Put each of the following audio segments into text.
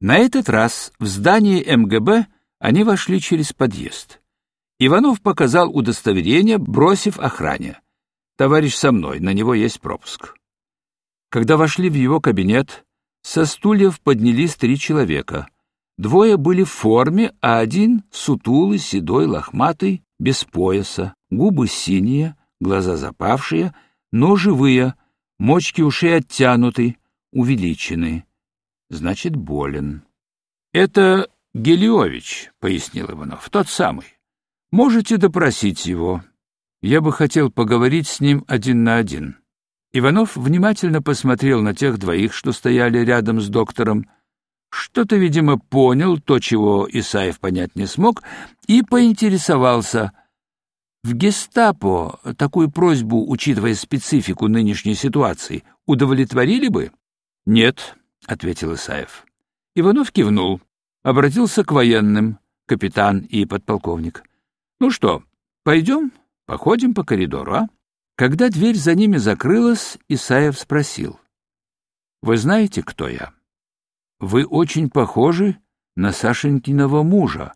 На этот раз в здание МГБ они вошли через подъезд. Иванов показал удостоверение, бросив охране. «Товарищ со мной, на него есть пропуск». Когда вошли в его кабинет, со стульев поднялись три человека. Двое были в форме, а один — сутулый, седой, лохматый, без пояса, губы синие, глаза запавшие, но живые, мочки ушей оттянуты, увеличены. Значит, болен. — Это Гелиович, — пояснил Иванов, — тот самый. Можете допросить его. Я бы хотел поговорить с ним один на один. Иванов внимательно посмотрел на тех двоих, что стояли рядом с доктором, что-то, видимо, понял, то, чего Исаев понять не смог, и поинтересовался. В гестапо такую просьбу, учитывая специфику нынешней ситуации, удовлетворили бы? — Нет, — ответил Исаев. Иванов кивнул, обратился к военным, капитан и подполковник. — Ну что, пойдем, походим по коридору, а? Когда дверь за ними закрылась, Исаев спросил. — Вы знаете, кто я? — Вы очень похожи на Сашенькиного мужа.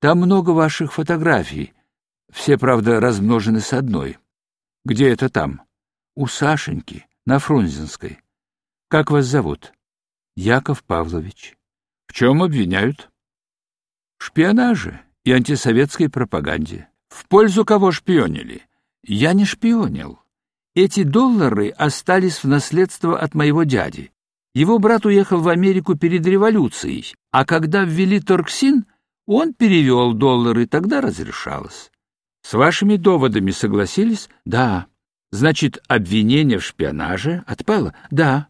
Там много ваших фотографий. Все, правда, размножены с одной. Где это там? У Сашеньки, на Фрунзенской. Как вас зовут? Яков Павлович. В чем обвиняют? В шпионаже и антисоветской пропаганде. В пользу кого шпионили? Я не шпионил. Эти доллары остались в наследство от моего дяди. Его брат уехал в Америку перед революцией, а когда ввели торксин, он перевел доллары, тогда разрешалось. С вашими доводами согласились? Да. Значит, обвинение в шпионаже отпало? Да.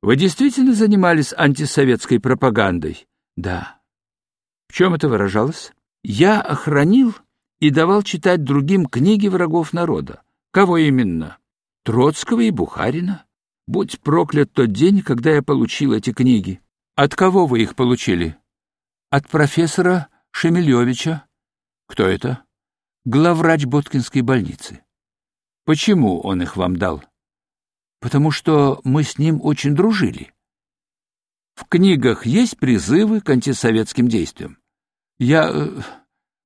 Вы действительно занимались антисоветской пропагандой? Да. В чем это выражалось? Я охранил и давал читать другим книги врагов народа. Кого именно? Троцкого и Бухарина. Будь проклят тот день, когда я получил эти книги. От кого вы их получили? От профессора Шемелевича. Кто это? Главврач Боткинской больницы. Почему он их вам дал? Потому что мы с ним очень дружили. В книгах есть призывы к антисоветским действиям. Я... Э,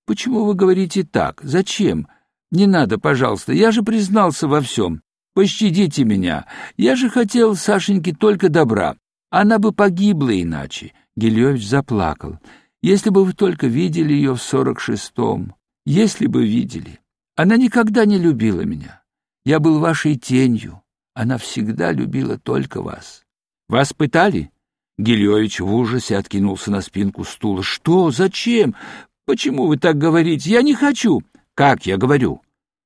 Почему вы говорите так? Зачем? Не надо, пожалуйста. Я же признался во всем. Пощадите меня. Я же хотел Сашеньке только добра. Она бы погибла иначе. Гелевич заплакал. Если бы вы только видели ее в сорок шестом. Если бы видели. Она никогда не любила меня. Я был вашей тенью. Она всегда любила только вас. Вас пытали? Гелевич в ужасе откинулся на спинку стула. Что? Зачем? Почему вы так говорите? Я не хочу. Как я говорю?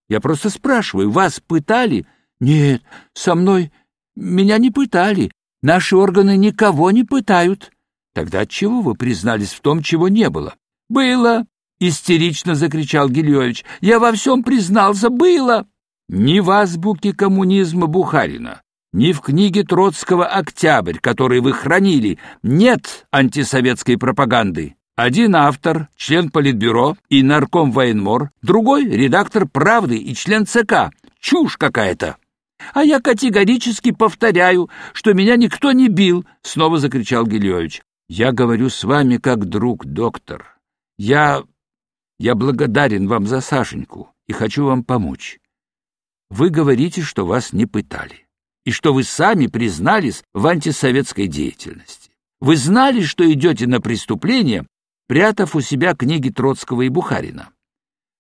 Я просто спрашиваю, вас пытали? Нет, со мной меня не пытали. Наши органы никого не пытают. Тогда отчего вы признались в том, чего не было? Было, истерично закричал Гильевич. Я во всем признался, было. Ни в азбуке коммунизма Бухарина, ни в книге Троцкого «Октябрь», который вы хранили, нет антисоветской пропаганды. Один автор, член Политбюро и нарком военмор, другой — редактор «Правды» и член ЦК. Чушь какая-то! А я категорически повторяю, что меня никто не бил, — снова закричал Гильевич. Я говорю с вами как друг, доктор. Я... я благодарен вам за Сашеньку и хочу вам помочь. Вы говорите, что вас не пытали, и что вы сами признались в антисоветской деятельности. Вы знали, что идете на преступление, прятав у себя книги Троцкого и Бухарина.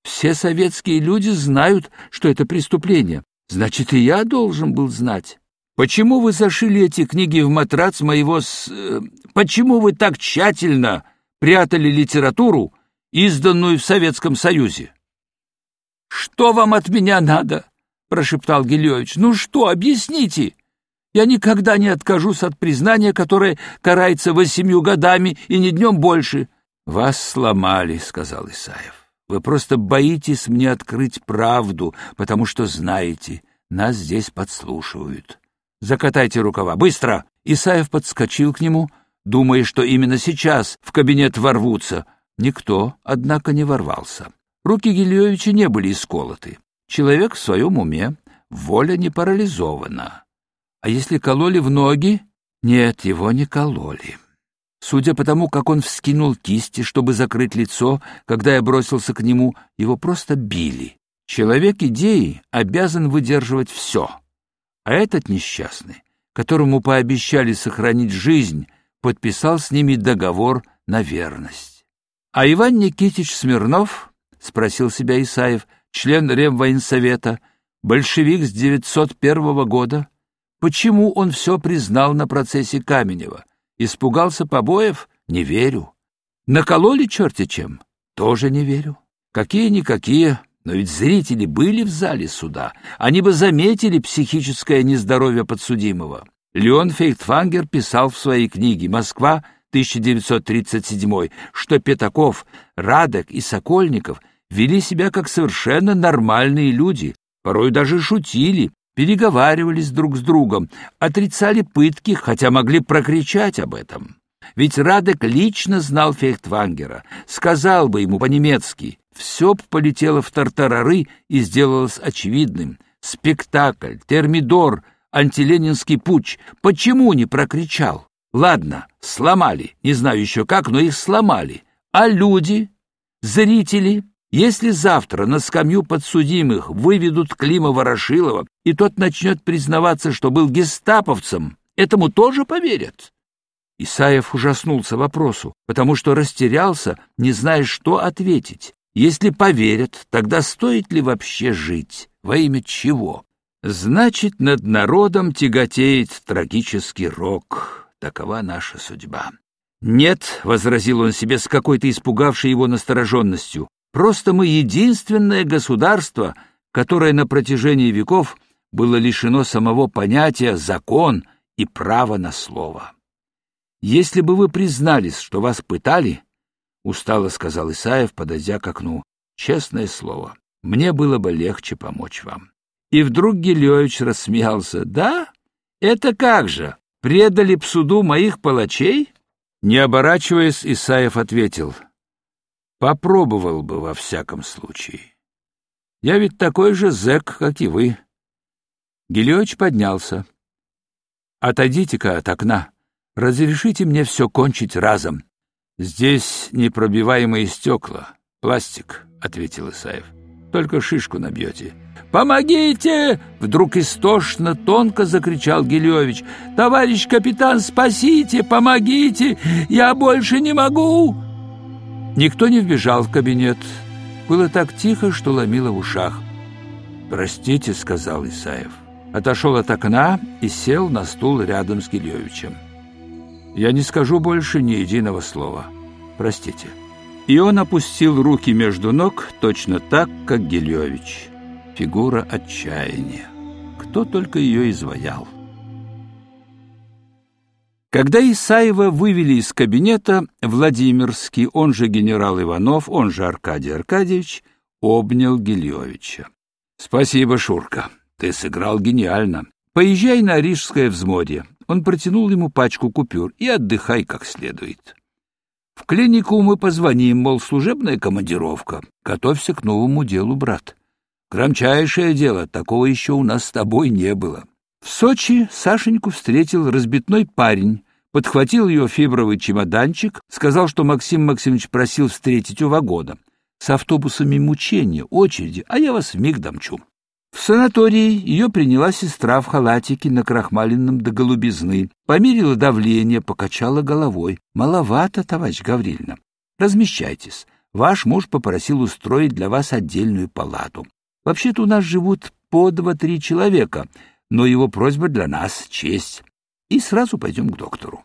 Все советские люди знают, что это преступление. Значит, и я должен был знать. Почему вы зашили эти книги в матрац моего с... Э, почему вы так тщательно прятали литературу, изданную в Советском Союзе? Что вам от меня надо? Прошептал Гелевич. Ну что, объясните? Я никогда не откажусь от признания, которое карается восемью годами и не днем больше. Вас сломали, сказал Исаев. Вы просто боитесь мне открыть правду, потому что знаете, нас здесь подслушивают. Закатайте рукава, быстро! Исаев подскочил к нему, думая, что именно сейчас в кабинет ворвутся. Никто, однако, не ворвался. Руки Гильевича не были исколоты. Человек в своем уме, воля не парализована. А если кололи в ноги? Нет, его не кололи. Судя по тому, как он вскинул кисти, чтобы закрыть лицо, когда я бросился к нему, его просто били. Человек идеи обязан выдерживать все. А этот несчастный, которому пообещали сохранить жизнь, подписал с ними договор на верность. А Иван Никитич Смирнов, спросил себя Исаев, член Ремвоенсовета, большевик с 901 года, почему он все признал на процессе Каменева? Испугался побоев? Не верю. Накололи черти чем? Тоже не верю. Какие-никакие, но ведь зрители были в зале суда. Они бы заметили психическое нездоровье подсудимого. Леон Фейхтфангер писал в своей книге «Москва, 1937», что Пятаков, Радек и Сокольников вели себя как совершенно нормальные люди, порой даже шутили, переговаривались друг с другом, отрицали пытки, хотя могли прокричать об этом. Ведь Радек лично знал Фейхтвангера, сказал бы ему по-немецки, все полетело в тартарары и сделалось очевидным. Спектакль, термидор, антиленинский путь. Почему не прокричал? Ладно, сломали, не знаю еще как, но их сломали. А люди, зрители, если завтра на скамью подсудимых выведут Клима Ворошилова, и тот начнет признаваться, что был гестаповцем, этому тоже поверят? Исаев ужаснулся вопросу, потому что растерялся, не зная, что ответить. Если поверят, тогда стоит ли вообще жить? Во имя чего? Значит, над народом тяготеет трагический рок. Такова наша судьба. Нет, — возразил он себе с какой-то испугавшей его настороженностью, — просто мы единственное государство, которое на протяжении веков было лишено самого понятия «закон» и права на слово. Если бы вы признались, что вас пытали, — устало сказал Исаев, подойдя к окну, — честное слово, мне было бы легче помочь вам. И вдруг Гелевич рассмеялся. «Да? Это как же? Предали б суду моих палачей?» Не оборачиваясь, Исаев ответил. «Попробовал бы во всяком случае. Я ведь такой же зэк, как и вы». Гелевич поднялся. «Отойдите-ка от окна. Разрешите мне все кончить разом. Здесь непробиваемые стекла, пластик», — ответил Исаев. «Только шишку набьете». «Помогите!» — вдруг истошно, тонко закричал Гелевич. «Товарищ капитан, спасите! Помогите! Я больше не могу!» Никто не вбежал в кабинет. Было так тихо, что ломило в ушах. «Простите», — сказал Исаев. Отошел от окна и сел на стул рядом с Гелевичем. «Я не скажу больше ни единого слова. Простите». И он опустил руки между ног точно так, как Гелевич фигура отчаяния. Кто только ее изваял. Когда Исаева вывели из кабинета, Владимирский, он же генерал Иванов, он же Аркадий Аркадьевич, обнял Гильевича. — Спасибо, Шурка, ты сыграл гениально. Поезжай на Рижское взморье. Он протянул ему пачку купюр и отдыхай как следует. В клинику мы позвоним, мол, служебная командировка. Готовься к новому делу, брат. Громчайшее дело, такого еще у нас с тобой не было. В Сочи Сашеньку встретил разбитной парень, подхватил ее фибровый чемоданчик, сказал, что Максим Максимович просил встретить у вагона. С автобусами мучения, очереди, а я вас вмиг домчу. В санатории ее приняла сестра в халатике на крахмаленном до голубизны, померила давление, покачала головой. «Маловато, товарищ Гаврильевна. Размещайтесь. Ваш муж попросил устроить для вас отдельную палату. Вообще-то у нас живут по два-три человека, но его просьба для нас — честь. И сразу пойдем к доктору.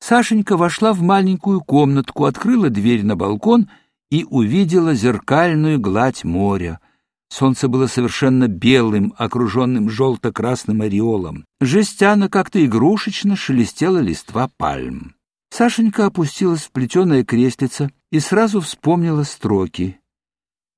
Сашенька вошла в маленькую комнатку, открыла дверь на балкон и увидела зеркальную гладь моря. Солнце было совершенно белым, окруженным желто-красным ореолом. Жестяно как-то игрушечно шелестела листва пальм. Сашенька опустилась в плетеное креслице и сразу вспомнила строки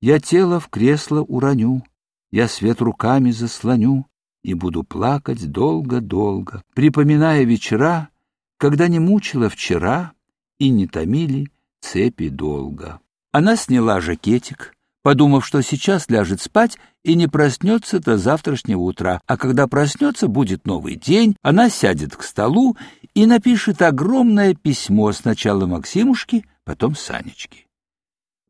я тело в кресло уроню, я свет руками заслоню и буду плакать долго-долго, припоминая вечера, когда не мучила вчера и не томили цепи долго. Она сняла жакетик, подумав, что сейчас ляжет спать и не проснется до завтрашнего утра, а когда проснется, будет новый день, она сядет к столу и напишет огромное письмо сначала Максимушке, потом Санечке.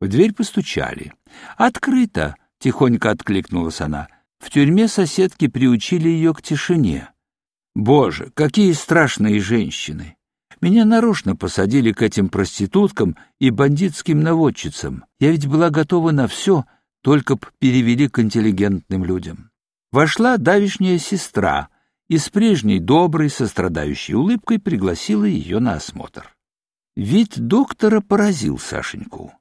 В дверь постучали. «Открыто!» — тихонько откликнулась она. В тюрьме соседки приучили ее к тишине. Боже, какие страшные женщины! Меня нарочно посадили к этим проституткам и бандитским наводчицам. Я ведь была готова на все, только б перевели к интеллигентным людям. Вошла давишняя сестра и с прежней доброй, сострадающей улыбкой пригласила ее на осмотр. Вид доктора поразил Сашеньку.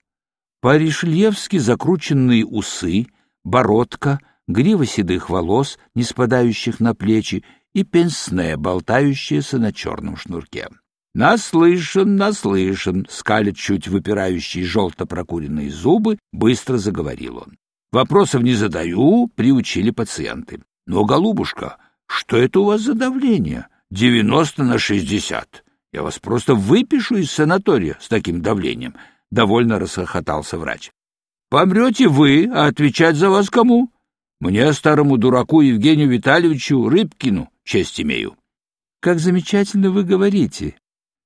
По-ришельевски закрученные усы, бородка, грива седых волос, не спадающих на плечи, и пенсне, болтающееся на черном шнурке. «Наслышан, наслышан!» — скалит чуть выпирающие желто прокуренные зубы, быстро заговорил он. «Вопросов не задаю, приучили пациенты. Но, голубушка, что это у вас за давление? Девяносто на шестьдесят. Я вас просто выпишу из санатория с таким давлением», — довольно расхохотался врач. «Помрете вы, а отвечать за вас кому? Мне, старому дураку Евгению Витальевичу Рыбкину, честь имею». «Как замечательно вы говорите!»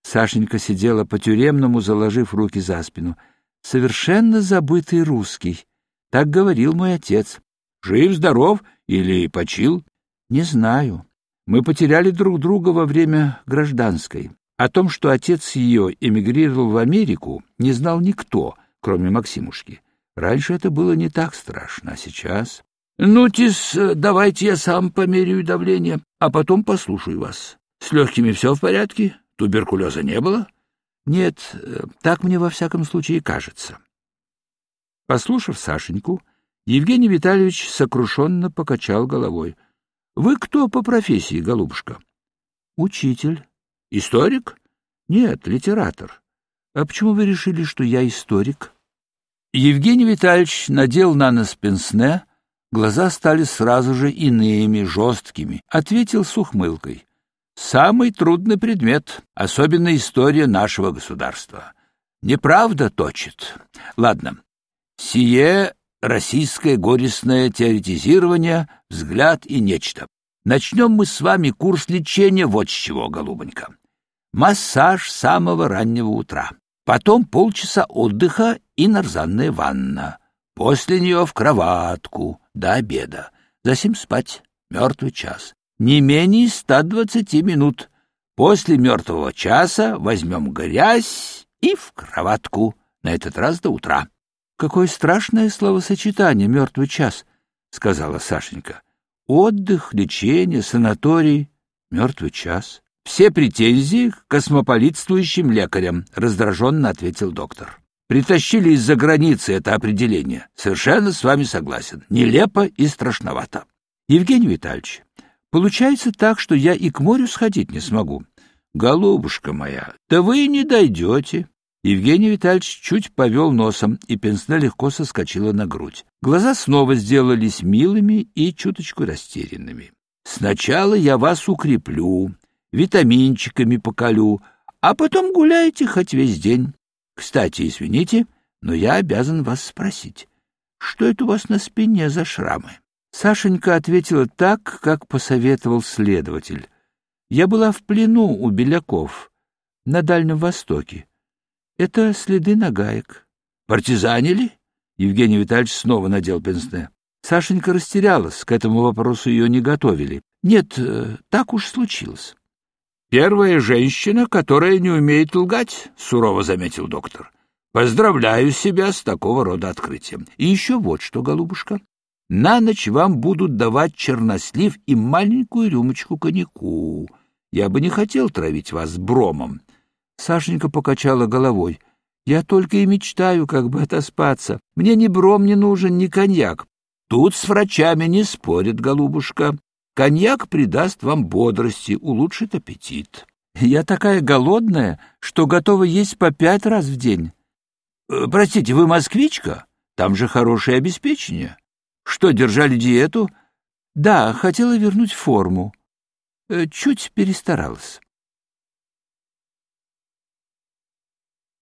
Сашенька сидела по-тюремному, заложив руки за спину. «Совершенно забытый русский. Так говорил мой отец. Жив-здоров или почил?» «Не знаю. Мы потеряли друг друга во время гражданской. О том, что отец ее эмигрировал в Америку, не знал никто, кроме Максимушки. Раньше это было не так страшно, а сейчас... Ну, тис, давайте я сам померяю давление, а потом послушаю вас. С легкими все в порядке? Туберкулеза не было? Нет, так мне во всяком случае кажется. Послушав Сашеньку, Евгений Витальевич сокрушенно покачал головой. — Вы кто по профессии, голубушка? — Учитель. — Историк? — Нет, литератор. — А почему вы решили, что я историк? Евгений Витальевич надел на нос пенсне, Глаза стали сразу же иными, жесткими. Ответил с ухмылкой. «Самый трудный предмет, особенно история нашего государства. Неправда точит. Ладно. Сие российское горестное теоретизирование, взгляд и нечто. Начнем мы с вами курс лечения вот с чего, голубонька. Массаж самого раннего утра. Потом полчаса отдыха и нарзанная ванна. После нее в кроватку до обеда. Засим спать. Мертвый час. Не менее ста двадцати минут. После мертвого часа возьмем грязь и в кроватку. На этот раз до утра. — Какое страшное словосочетание «мертвый час», — сказала Сашенька. — Отдых, лечение, санаторий, мертвый час. — Все претензии к космополитствующим лекарям, — раздраженно ответил доктор. Притащили из-за границы это определение. Совершенно с вами согласен. Нелепо и страшновато. Евгений Витальевич, получается так, что я и к морю сходить не смогу. Голубушка моя, да вы не дойдете. Евгений Витальевич чуть повел носом, и пенсне легко соскочила на грудь. Глаза снова сделались милыми и чуточку растерянными. Сначала я вас укреплю, витаминчиками поколю, а потом гуляйте хоть весь день. Кстати, извините, но я обязан вас спросить, что это у вас на спине за шрамы? Сашенька ответила так, как посоветовал следователь. Я была в плену у беляков на Дальнем Востоке. Это следы нагаек. Партизанили? Евгений Витальевич снова надел пенсне. Сашенька растерялась, к этому вопросу ее не готовили. Нет, э, так уж случилось. Первая женщина, которая не умеет лгать, сурово заметил доктор. Поздравляю себя с такого рода открытием. И еще вот что, голубушка. На ночь вам будут давать чернослив и маленькую рюмочку коньяку. Я бы не хотел травить вас бромом. Сашенька покачала головой. Я только и мечтаю, как бы отоспаться. Мне ни бром не нужен, ни коньяк. Тут с врачами не спорят, голубушка. Коньяк придаст вам бодрости, улучшит аппетит. Я такая голодная, что готова есть по пять раз в день. Э, простите, вы москвичка? Там же хорошее обеспечение. Что, держали диету? Да, хотела вернуть форму. Э, чуть перестаралась.